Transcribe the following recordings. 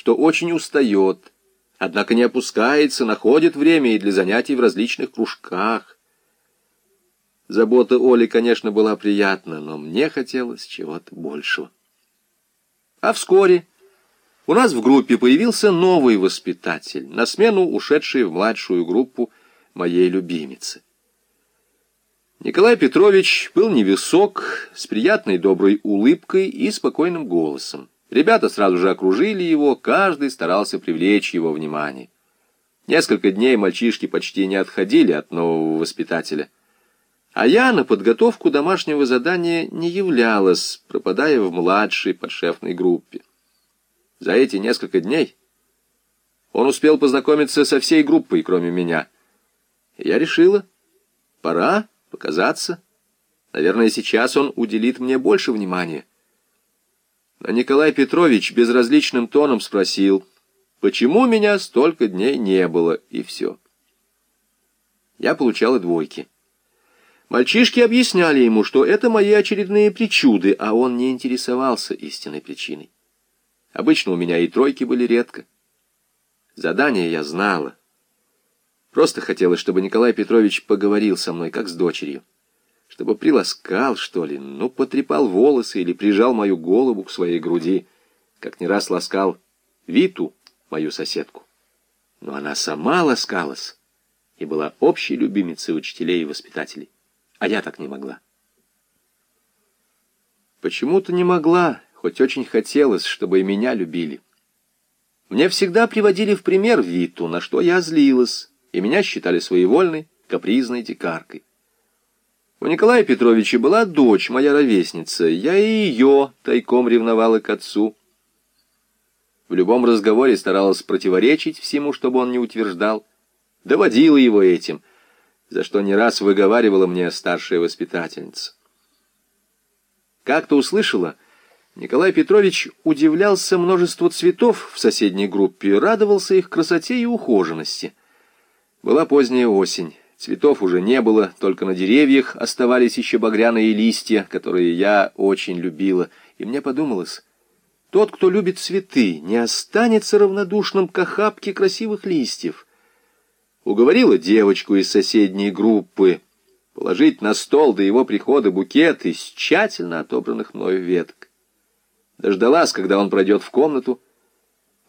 что очень устает, однако не опускается, находит время и для занятий в различных кружках. Забота Оли, конечно, была приятна, но мне хотелось чего-то большего. А вскоре у нас в группе появился новый воспитатель, на смену ушедший в младшую группу моей любимицы. Николай Петрович был невысок, с приятной доброй улыбкой и спокойным голосом. Ребята сразу же окружили его, каждый старался привлечь его внимание. Несколько дней мальчишки почти не отходили от нового воспитателя. А я на подготовку домашнего задания не являлась, пропадая в младшей подшефной группе. За эти несколько дней он успел познакомиться со всей группой, кроме меня. Я решила, пора показаться. Наверное, сейчас он уделит мне больше внимания. Но Николай Петрович безразличным тоном спросил, почему меня столько дней не было, и все. Я получала двойки. Мальчишки объясняли ему, что это мои очередные причуды, а он не интересовался истинной причиной. Обычно у меня и тройки были редко. Задание я знала. Просто хотелось, чтобы Николай Петрович поговорил со мной, как с дочерью. Чтобы приласкал, что ли, ну, потрепал волосы или прижал мою голову к своей груди, как не раз ласкал Виту, мою соседку. Но она сама ласкалась и была общей любимицей учителей и воспитателей. А я так не могла. Почему-то не могла, хоть очень хотелось, чтобы и меня любили. Мне всегда приводили в пример Виту, на что я злилась, и меня считали своевольной, капризной дикаркой. У Николая Петровича была дочь, моя ровесница, я и ее тайком ревновала к отцу. В любом разговоре старалась противоречить всему, чтобы он не утверждал, доводила его этим, за что не раз выговаривала мне старшая воспитательница. Как-то услышала — Николай Петрович удивлялся множеству цветов в соседней группе, радовался их красоте и ухоженности. Была поздняя осень, цветов уже не было, только на деревьях оставались еще багряные листья, которые я очень любила, и мне подумалось, тот, кто любит цветы, не останется равнодушным к охапке красивых листьев. Уговорила девочку из соседней группы положить на стол до его прихода букет из тщательно отобранных мною веток. Дождалась, когда он пройдет в комнату,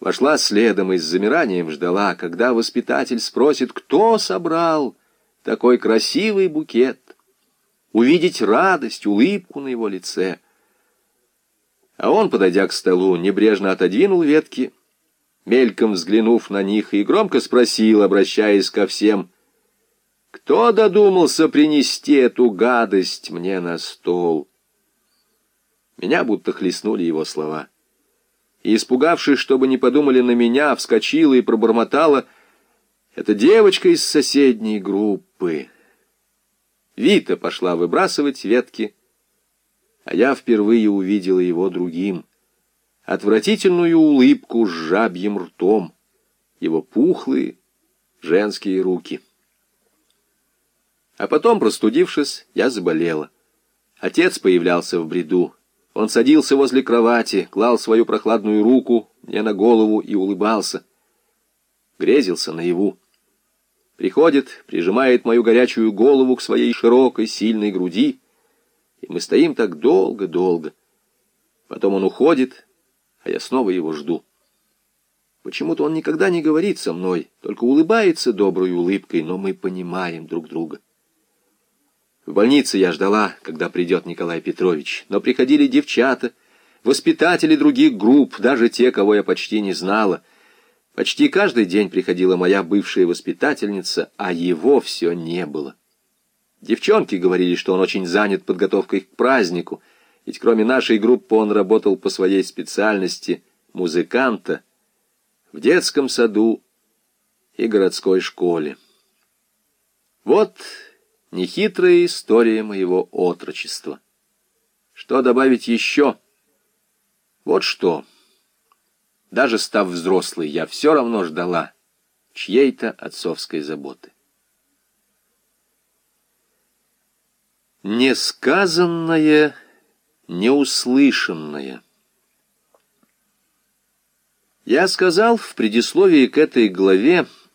вошла следом и с замиранием ждала, когда воспитатель спросит, кто собрал такой красивый букет, увидеть радость, улыбку на его лице. А он, подойдя к столу, небрежно отодвинул ветки, мельком взглянув на них, и громко спросил, обращаясь ко всем, «Кто додумался принести эту гадость мне на стол?» Меня будто хлестнули его слова. И, испугавшись, чтобы не подумали на меня, вскочила и пробормотала «Это девочка из соседней группы». Вита пошла выбрасывать ветки, а я впервые увидела его другим. Отвратительную улыбку с жабьим ртом, его пухлые женские руки. А потом, простудившись, я заболела. Отец появлялся в бреду. Он садился возле кровати, клал свою прохладную руку мне на голову и улыбался. Грезился наяву. Приходит, прижимает мою горячую голову к своей широкой, сильной груди, и мы стоим так долго-долго. Потом он уходит, а я снова его жду. Почему-то он никогда не говорит со мной, только улыбается доброй улыбкой, но мы понимаем друг друга. В больнице я ждала, когда придет Николай Петрович, но приходили девчата, воспитатели других групп, даже те, кого я почти не знала. Почти каждый день приходила моя бывшая воспитательница, а его все не было. Девчонки говорили, что он очень занят подготовкой к празднику, ведь кроме нашей группы он работал по своей специальности музыканта в детском саду и городской школе. Вот Нехитрая история моего отрочества. Что добавить еще? Вот что. Даже став взрослой, я все равно ждала чьей-то отцовской заботы. Несказанное, неуслышанное. Я сказал в предисловии к этой главе,